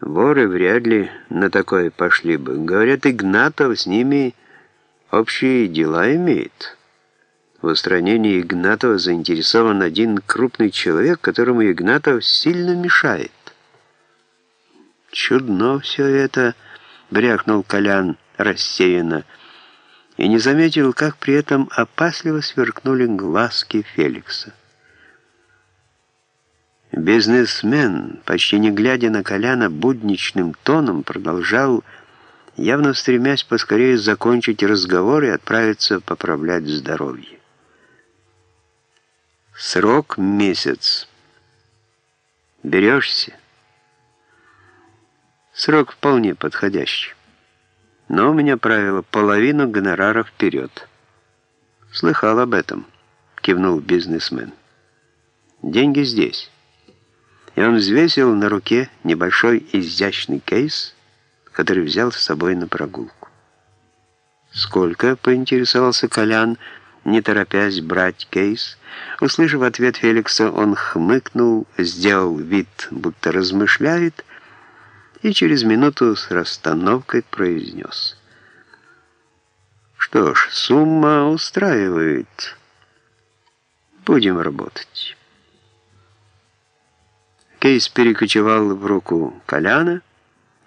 Воры вряд ли на такое пошли бы. Говорят, Игнатов с ними общие дела имеет. В устранении Игнатова заинтересован один крупный человек, которому Игнатов сильно мешает. «Чудно все это», — брякнул Колян рассеянно, и не заметил, как при этом опасливо сверкнули глазки Феликса. Бизнесмен, почти не глядя на Коляна, будничным тоном продолжал, явно стремясь поскорее закончить разговор и отправиться поправлять здоровье. Срок месяц. Берешься? Срок вполне подходящий. Но у меня правило половину гонорара вперед. Слыхал об этом, кивнул бизнесмен. Деньги здесь и он взвесил на руке небольшой изящный кейс, который взял с собой на прогулку. «Сколько?» — поинтересовался Колян, не торопясь брать кейс. Услышав ответ Феликса, он хмыкнул, сделал вид, будто размышляет, и через минуту с расстановкой произнес. «Что ж, сумма устраивает. Будем работать». Кейс перекочевал в руку Коляна,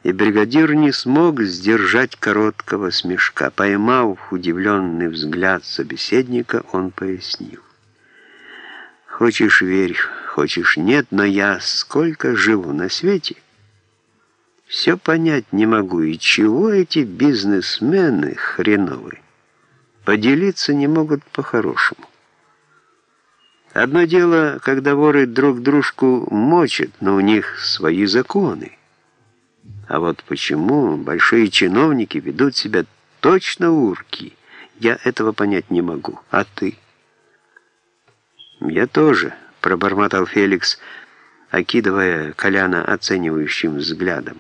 и бригадир не смог сдержать короткого смешка. Поймав удивленный взгляд собеседника, он пояснил. «Хочешь — верь, хочешь — нет, но я сколько живу на свете, все понять не могу, и чего эти бизнесмены хреновые поделиться не могут по-хорошему. Одно дело, когда воры друг дружку мочат, но у них свои законы. А вот почему большие чиновники ведут себя точно урки, я этого понять не могу. А ты? Я тоже, пробормотал Феликс, окидывая Коляна оценивающим взглядом.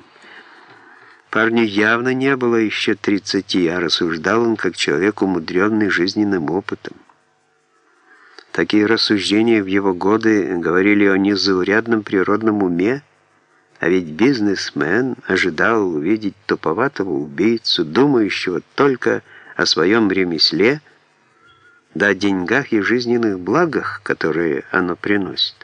Парню явно не было еще тридцати, а рассуждал он как человек, умудренный жизненным опытом. Такие рассуждения в его годы говорили о незаурядном природном уме, а ведь бизнесмен ожидал увидеть туповатого убийцу, думающего только о своем ремесле, да о деньгах и жизненных благах, которые оно приносит.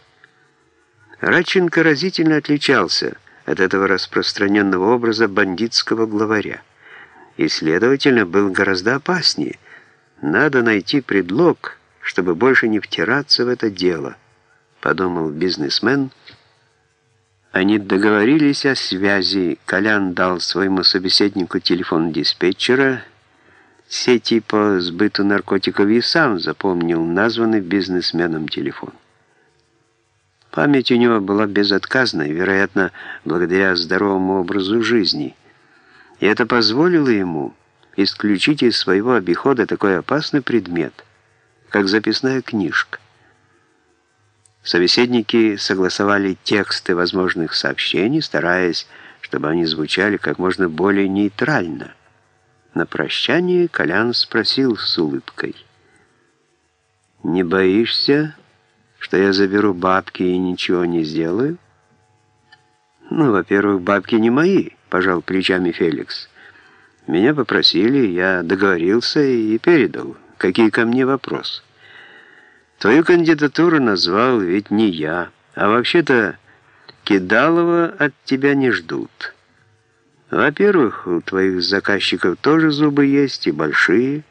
Радченко разительно отличался от этого распространенного образа бандитского главаря и, следовательно, был гораздо опаснее. Надо найти предлог – чтобы больше не втираться в это дело, подумал бизнесмен. Они договорились о связи. Колян дал своему собеседнику телефон диспетчера сети по сбыту наркотиков и сам запомнил названный бизнесменом телефон. Память у него была безотказной, вероятно, благодаря здоровому образу жизни. И это позволило ему исключить из своего обихода такой опасный предмет – как записная книжка. Собеседники согласовали тексты возможных сообщений, стараясь, чтобы они звучали как можно более нейтрально. На прощание Колян спросил с улыбкой. «Не боишься, что я заберу бабки и ничего не сделаю?» «Ну, во-первых, бабки не мои», — пожал плечами Феликс. «Меня попросили, я договорился и передал». Какие ко мне вопросы? Твою кандидатуру назвал ведь не я, а вообще-то Кидалова от тебя не ждут. Во-первых, у твоих заказчиков тоже зубы есть и большие,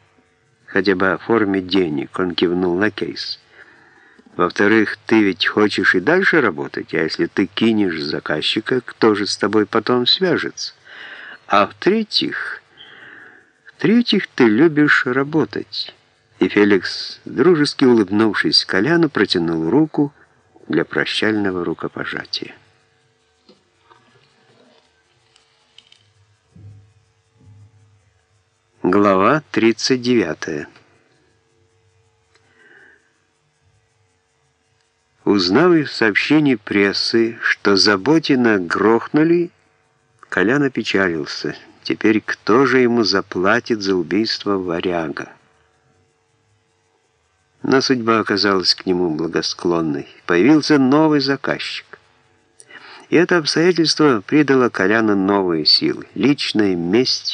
хотя бы о форме денег, он кивнул на кейс. Во-вторых, ты ведь хочешь и дальше работать, а если ты кинешь заказчика, кто же с тобой потом свяжется? А в-третьих... В-третьих, ты любишь работать. И Феликс, дружески улыбнувшись Коляну, протянул руку для прощального рукопожатия. Глава 39 Узнав из сообщений прессы, что Заботина грохнули, Колян опечалился. Теперь кто же ему заплатит за убийство варяга? Но судьба оказалась к нему благосклонной. Появился новый заказчик. И это обстоятельство придало Коляну новые силы. Личная месть